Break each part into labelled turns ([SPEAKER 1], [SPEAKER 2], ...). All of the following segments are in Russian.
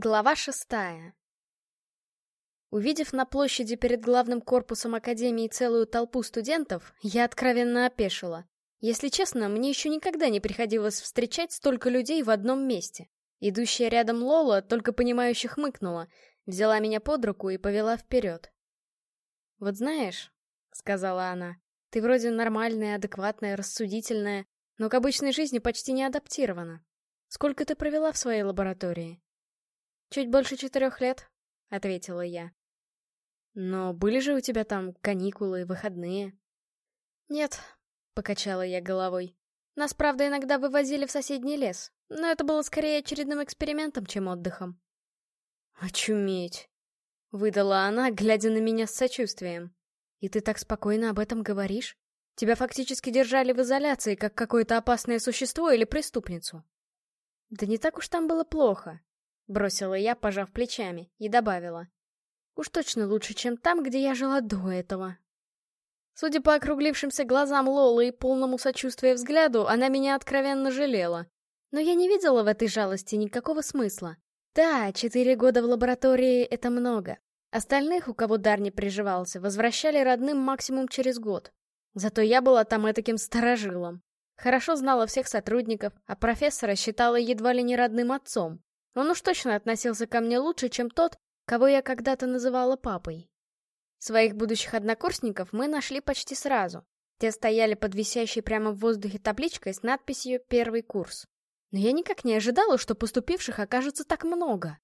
[SPEAKER 1] Глава шестая Увидев на площади перед главным корпусом Академии целую толпу студентов, я откровенно опешила. Если честно, мне еще никогда не приходилось встречать столько людей в одном месте. Идущая рядом Лола только понимающе хмыкнула, взяла меня под руку и повела вперед. «Вот знаешь», — сказала она, — «ты вроде нормальная, адекватная, рассудительная, но к обычной жизни почти не адаптирована. Сколько ты провела в своей лаборатории?» «Чуть больше четырех лет», — ответила я. «Но были же у тебя там каникулы, выходные?» «Нет», — покачала я головой. «Нас, правда, иногда вывозили в соседний лес, но это было скорее очередным экспериментом, чем отдыхом». «Очуметь!» — выдала она, глядя на меня с сочувствием. «И ты так спокойно об этом говоришь? Тебя фактически держали в изоляции, как какое-то опасное существо или преступницу». «Да не так уж там было плохо», Бросила я, пожав плечами, и добавила. Уж точно лучше, чем там, где я жила до этого. Судя по округлившимся глазам Лолы и полному сочувствия взгляду, она меня откровенно жалела. Но я не видела в этой жалости никакого смысла. Да, четыре года в лаборатории — это много. Остальных, у кого дар не приживался, возвращали родным максимум через год. Зато я была там этаким старожилом. Хорошо знала всех сотрудников, а профессора считала едва ли не родным отцом. Он уж точно относился ко мне лучше, чем тот, кого я когда-то называла папой. Своих будущих однокурсников мы нашли почти сразу. Те стояли под висящей прямо в воздухе табличкой с надписью «Первый курс». Но я никак не ожидала, что поступивших окажется так много.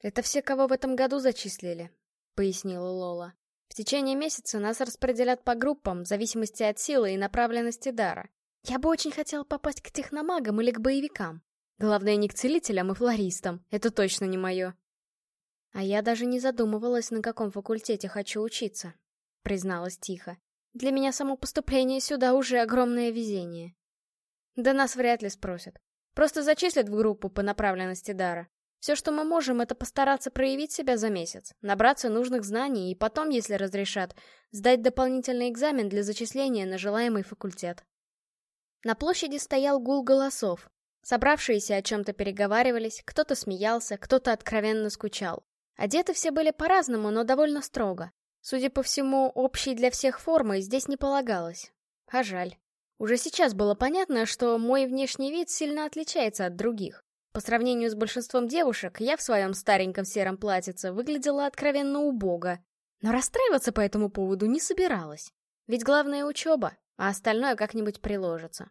[SPEAKER 1] «Это все, кого в этом году зачислили», — пояснила Лола. «В течение месяца нас распределят по группам, в зависимости от силы и направленности дара. Я бы очень хотела попасть к техномагам или к боевикам. Главное, не к целителям и флористам. Это точно не мое. А я даже не задумывалась, на каком факультете хочу учиться, призналась тихо. Для меня само поступление сюда уже огромное везение. Да нас вряд ли спросят. Просто зачислят в группу по направленности дара. Все, что мы можем, это постараться проявить себя за месяц, набраться нужных знаний и потом, если разрешат, сдать дополнительный экзамен для зачисления на желаемый факультет. На площади стоял гул голосов, Собравшиеся о чем-то переговаривались, кто-то смеялся, кто-то откровенно скучал. Одеты все были по-разному, но довольно строго. Судя по всему, общей для всех формы здесь не полагалось. А жаль. Уже сейчас было понятно, что мой внешний вид сильно отличается от других. По сравнению с большинством девушек, я в своем стареньком сером платьице выглядела откровенно убого. Но расстраиваться по этому поводу не собиралась. Ведь главное учеба, а остальное как-нибудь приложится.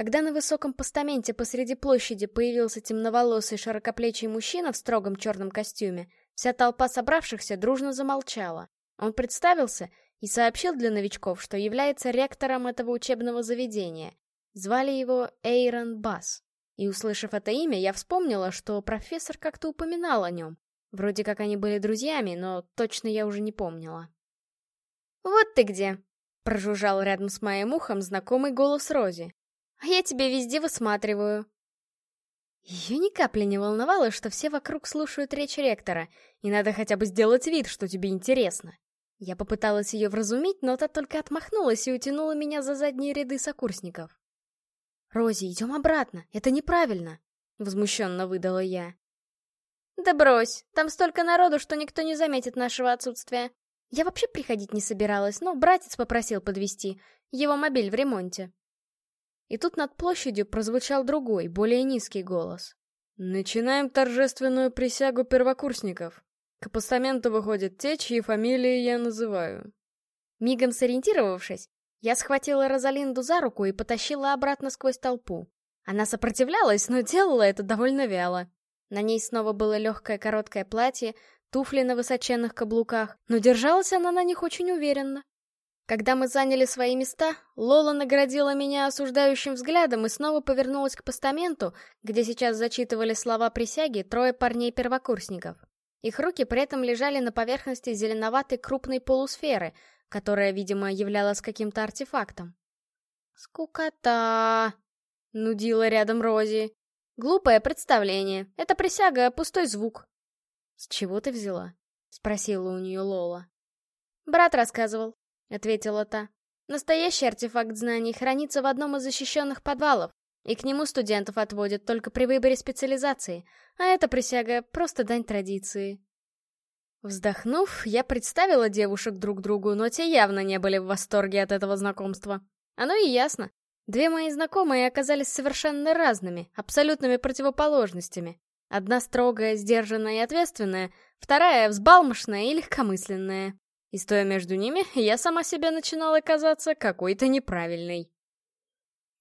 [SPEAKER 1] Когда на высоком постаменте посреди площади появился темноволосый широкоплечий мужчина в строгом черном костюме, вся толпа собравшихся дружно замолчала. Он представился и сообщил для новичков, что является ректором этого учебного заведения. Звали его Эйрон Бас. И, услышав это имя, я вспомнила, что профессор как-то упоминал о нем. Вроде как они были друзьями, но точно я уже не помнила. «Вот ты где!» — прожужжал рядом с моим ухом знакомый голос Рози. А я тебя везде высматриваю. Ее ни капли не волновало, что все вокруг слушают речь ректора, и надо хотя бы сделать вид, что тебе интересно. Я попыталась ее вразумить, но та только отмахнулась и утянула меня за задние ряды сокурсников. «Рози, идем обратно, это неправильно!» — возмущенно выдала я. «Да брось, там столько народу, что никто не заметит нашего отсутствия. Я вообще приходить не собиралась, но братец попросил подвести. Его мобиль в ремонте». И тут над площадью прозвучал другой, более низкий голос. «Начинаем торжественную присягу первокурсников. К постаменту выходят те, чьи фамилии я называю». Мигом сориентировавшись, я схватила Розалинду за руку и потащила обратно сквозь толпу. Она сопротивлялась, но делала это довольно вяло. На ней снова было легкое короткое платье, туфли на высоченных каблуках, но держалась она на них очень уверенно. Когда мы заняли свои места, Лола наградила меня осуждающим взглядом и снова повернулась к постаменту, где сейчас зачитывали слова присяги трое парней-первокурсников. Их руки при этом лежали на поверхности зеленоватой крупной полусферы, которая, видимо, являлась каким-то артефактом. «Скукота!» — нудила рядом Рози. «Глупое представление. Это присяга, пустой звук». «С чего ты взяла?» — спросила у нее Лола. Брат рассказывал. — ответила та. «Настоящий артефакт знаний хранится в одном из защищенных подвалов. И к нему студентов отводят только при выборе специализации, а эта присяга — просто дань традиции. Вздохнув, я представила девушек друг другу, но те явно не были в восторге от этого знакомства. Оно и ясно. Две мои знакомые оказались совершенно разными, абсолютными противоположностями. Одна строгая, сдержанная и ответственная, вторая взбалмошная и легкомысленная. И стоя между ними, я сама себе начинала казаться какой-то неправильной.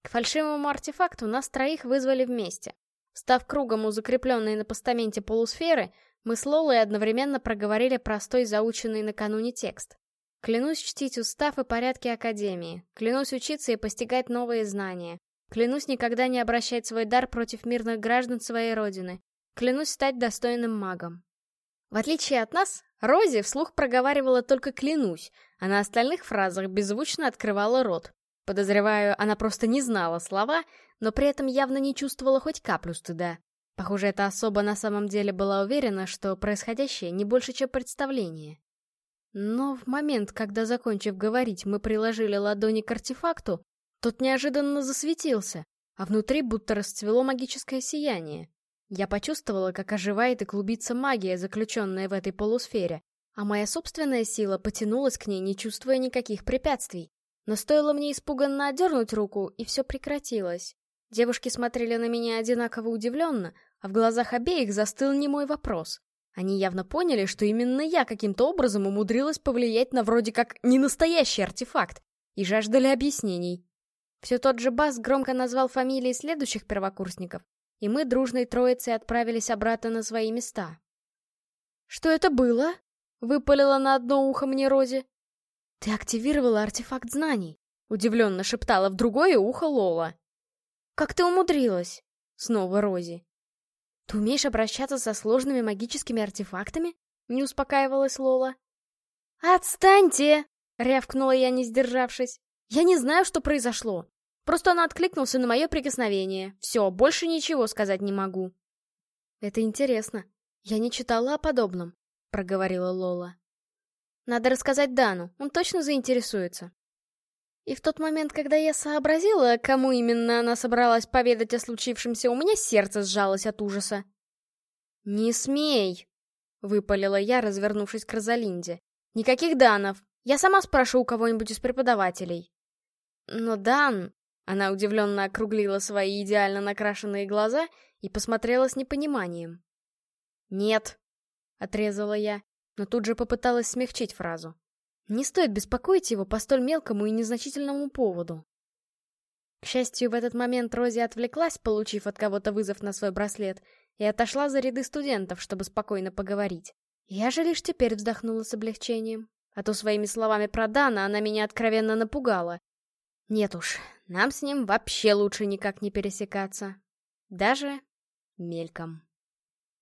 [SPEAKER 1] К фальшивому артефакту нас троих вызвали вместе. Став кругом у закрепленной на постаменте полусферы, мы с Лолой одновременно проговорили простой заученный накануне текст. Клянусь чтить устав и порядки Академии. Клянусь учиться и постигать новые знания. Клянусь никогда не обращать свой дар против мирных граждан своей родины. Клянусь стать достойным магом. В отличие от нас, Рози вслух проговаривала только «клянусь», а на остальных фразах беззвучно открывала рот. Подозреваю, она просто не знала слова, но при этом явно не чувствовала хоть каплю стыда. Похоже, эта особа на самом деле была уверена, что происходящее не больше, чем представление. Но в момент, когда, закончив говорить, мы приложили ладони к артефакту, тот неожиданно засветился, а внутри будто расцвело магическое сияние. Я почувствовала, как оживает и клубится магия, заключенная в этой полусфере, а моя собственная сила потянулась к ней, не чувствуя никаких препятствий. Но стоило мне испуганно отдернуть руку, и все прекратилось. Девушки смотрели на меня одинаково удивленно, а в глазах обеих застыл немой вопрос. Они явно поняли, что именно я каким-то образом умудрилась повлиять на вроде как ненастоящий артефакт, и жаждали объяснений. Все тот же Бас громко назвал фамилии следующих первокурсников, и мы дружной троицей отправились обратно на свои места. «Что это было?» — выпалила на одно ухо мне Рози. «Ты активировала артефакт знаний», — удивленно шептала в другое ухо Лола. «Как ты умудрилась?» — снова Рози. «Ты умеешь обращаться со сложными магическими артефактами?» — не успокаивалась Лола. «Отстаньте!» — рявкнула я, не сдержавшись. «Я не знаю, что произошло. Просто он откликнулся на мое прикосновение. Все, больше ничего сказать не могу. Это интересно. Я не читала о подобном, проговорила Лола. Надо рассказать Дану, он точно заинтересуется. И в тот момент, когда я сообразила, кому именно она собралась поведать о случившемся, у меня сердце сжалось от ужаса. «Не смей!» — выпалила я, развернувшись к Розалинде. «Никаких Данов! Я сама спрошу у кого-нибудь из преподавателей». Но Дан... Она удивленно округлила свои идеально накрашенные глаза и посмотрела с непониманием. «Нет», — отрезала я, но тут же попыталась смягчить фразу. «Не стоит беспокоить его по столь мелкому и незначительному поводу». К счастью, в этот момент Рози отвлеклась, получив от кого-то вызов на свой браслет, и отошла за ряды студентов, чтобы спокойно поговорить. Я же лишь теперь вздохнула с облегчением. А то своими словами про Дана она меня откровенно напугала. Нет уж, нам с ним вообще лучше никак не пересекаться. Даже мельком.